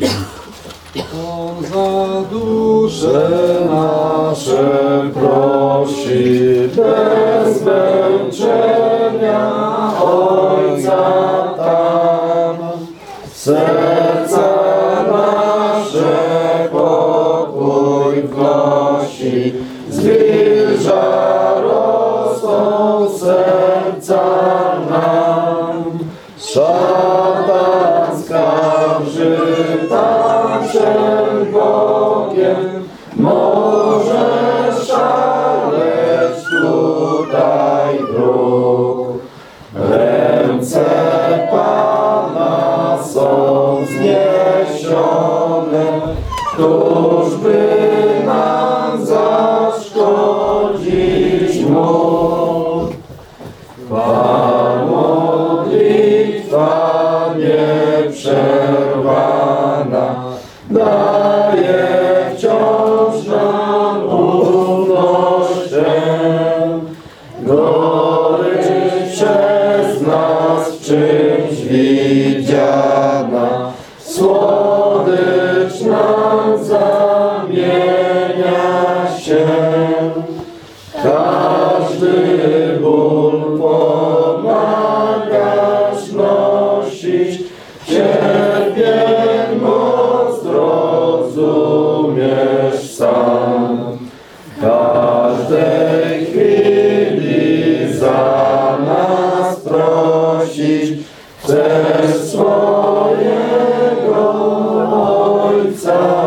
On za dusze nasze prosi, bez męczenia Ojca tam. Serca nasze pokój wnosi, zwilża rosną serca nam. Może szaleć tutaj wróg. Ręce Pana są wzniesione, któż nam zaszkodzić mógł? Twa modlitwa nieprzerwana widziana, słodycz nam zamienia się. Każdy ból pomagasz nosić, Ciebie moc rozumiesz sam. Każdej chwili za nas prosić, chcesz 서